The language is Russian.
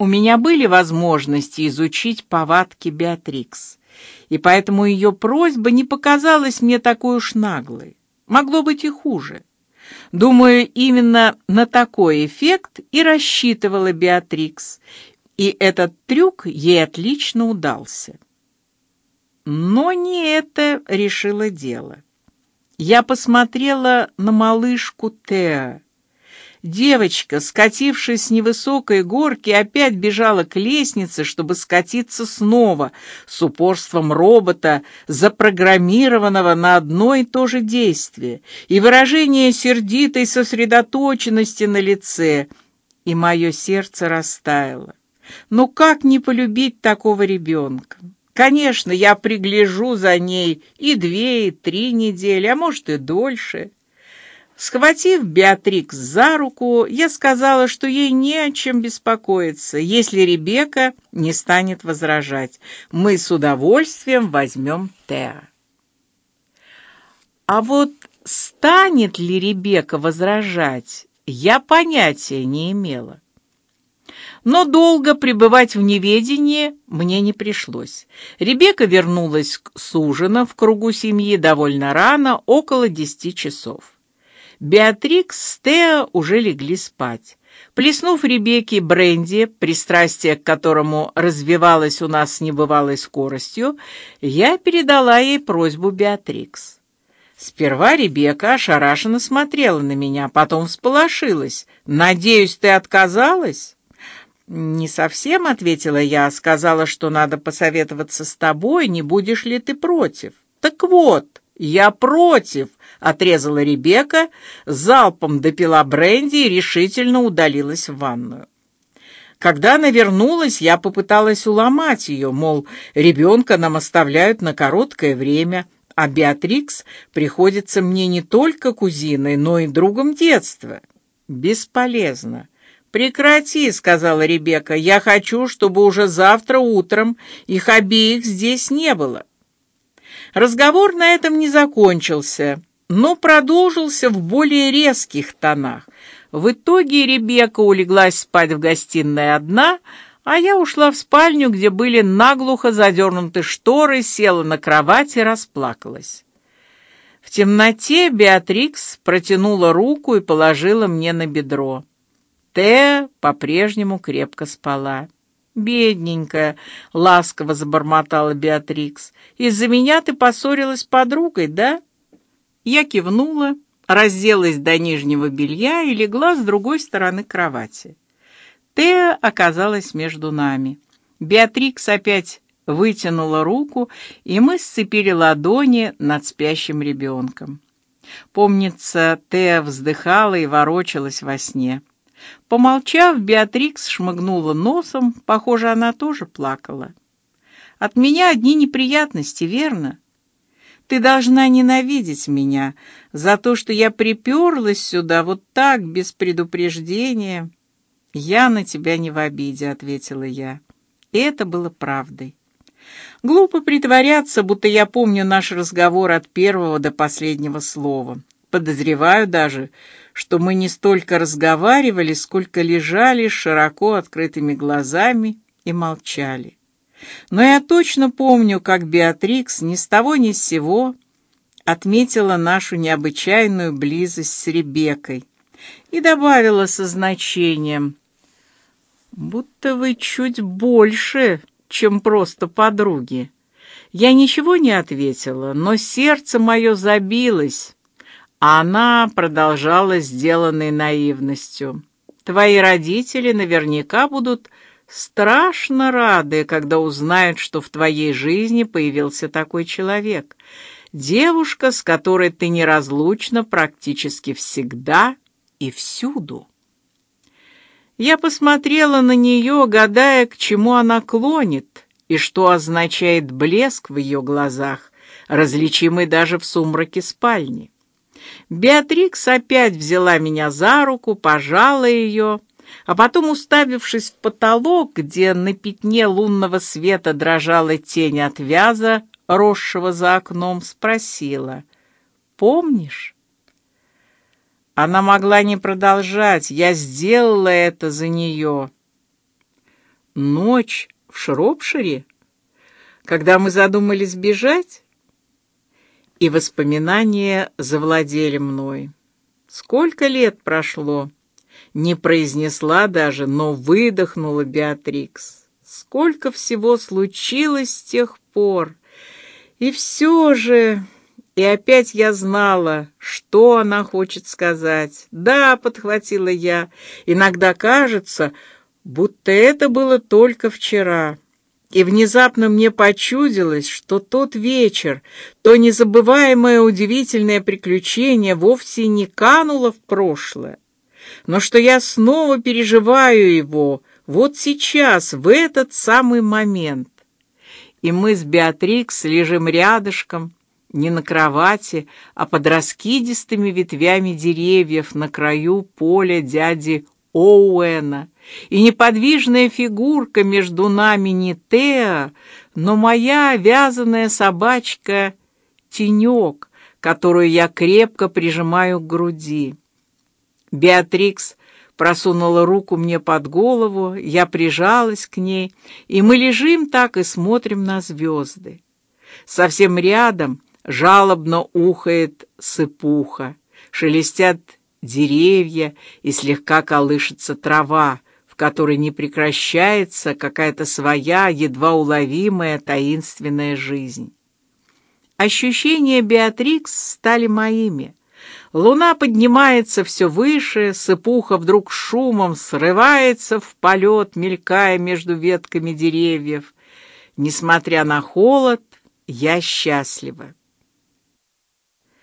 У меня были возможности изучить повадки Беатрикс, и поэтому ее просьба не показалась мне такой уж наглой. Могло быть и хуже. Думаю, именно на такой эффект и рассчитывала Беатрикс, и этот трюк ей отлично удался. Но не это решило дело. Я посмотрела на малышку Теа. Девочка, скатившись с невысокой горки, опять бежала к лестнице, чтобы скатиться снова, с упорством робота, запрограммированного на одно и то же действие, и выражение сердитой сосредоточенности на лице, и мое сердце растаяло. Но как не полюбить такого ребенка? Конечно, я пригляжу за ней и две, и три недели, а может и дольше. Схватив Беатрикс за руку, я сказала, что ей не о чем беспокоиться, если Ребека не станет возражать. Мы с удовольствием возьмем Теа. А вот станет ли Ребека возражать, я понятия не имела. Но долго пребывать в неведении мне не пришлось. Ребека вернулась с ужина в кругу семьи довольно рано, около десяти часов. Беатрикс с Тео уже легли спать. Плеснув Ребекке бренди, пристрастие к которому развивалось у нас с небывалой скоростью, я передала ей просьбу Беатрикс. Сперва Ребекка ошарашенно смотрела на меня, потом всполошилась. «Надеюсь, ты отказалась?» «Не совсем», — ответила я, сказала, что надо посоветоваться с тобой, не будешь ли ты против. «Так вот, я против», отрезала Ребекка, залпом допила бренди и решительно удалилась в ванную. Когда она вернулась, я попыталась уломать ее, мол, ребенка нам оставляют на короткое время, а Беатрикс приходится мне не только кузиной, но и другом детства. Бесполезно. «Прекрати», — сказала Ребекка, — «я хочу, чтобы уже завтра утром их обеих здесь не было». Разговор на этом не закончился но продолжился в более резких тонах. В итоге Ребекка улеглась спать в гостиной одна, а я ушла в спальню, где были наглухо задернуты шторы, села на кровать и расплакалась. В темноте Беатрикс протянула руку и положила мне на бедро. Тея по-прежнему крепко спала. «Бедненькая», — ласково забормотала Беатрикс, — «из-за меня ты поссорилась с подругой, да?» Я кивнула, разделась до нижнего белья и легла с другой стороны кровати. Теа оказалась между нами. Беатрикс опять вытянула руку, и мы сцепили ладони над спящим ребенком. Помнится, Теа вздыхала и ворочалась во сне. Помолчав, Беатрикс шмыгнула носом, похоже, она тоже плакала. От меня одни неприятности, верно? Ты должна ненавидеть меня за то, что я приперлась сюда вот так, без предупреждения. Я на тебя не в обиде, ответила я. И это было правдой. Глупо притворяться, будто я помню наш разговор от первого до последнего слова. Подозреваю даже, что мы не столько разговаривали, сколько лежали с широко открытыми глазами и молчали. Но я точно помню, как Беатрикс ни с того ни с сего отметила нашу необычайную близость с Ребеккой и добавила со значением, будто вы чуть больше, чем просто подруги. Я ничего не ответила, но сердце мое забилось, она продолжала сделанной наивностью. Твои родители наверняка будут страшно рады, когда узнают, что в твоей жизни появился такой человек. Девушка, с которой ты неразлучна практически всегда и всюду. Я посмотрела на нее, гадая, к чему она клонит и что означает блеск в ее глазах, различимый даже в сумраке спальни. Беатрикс опять взяла меня за руку, пожала ее а потом, уставившись в потолок, где на пятне лунного света дрожала тень от вяза, росшего за окном, спросила: "Помнишь?" Она могла не продолжать. Я сделала это за нее. ночь в Шропшире, когда мы задумались бежать, и воспоминания завладели мной. Сколько лет прошло, не произнесла даже, но выдохнула Беатрикс. Сколько всего случилось с тех пор. И все же... И опять я знала, что она хочет сказать. Да, подхватила я. Иногда кажется, будто это было только вчера. И внезапно мне почудилось, что тот вечер, то незабываемое удивительное приключение вовсе не кануло в прошлое, но что я снова переживаю его вот сейчас, в этот самый момент. И мы с Беатрикс лежим рядышком, не на кровати, а под раскидистыми ветвями деревьев на краю поля дяди Оуэна, и неподвижная фигурка между нами не Теа, но моя вязаная собачка Тенек, которую я крепко прижимаю к груди. Беатрикс просунула руку мне под голову, я прижалась к ней, и мы лежим так и смотрим на звезды. Совсем рядом жалобно ухает сыпуха, шелестят деревья и слегка колышется трава, в которой не прекращается какая-то своя, едва уловимая таинственная жизнь. Ощущения Беатрикс стали моими. Луна поднимается все выше, сыпуха вдруг шумом срывается в полет, мелькая между ветками деревьев. Несмотря на холод, я счастлива.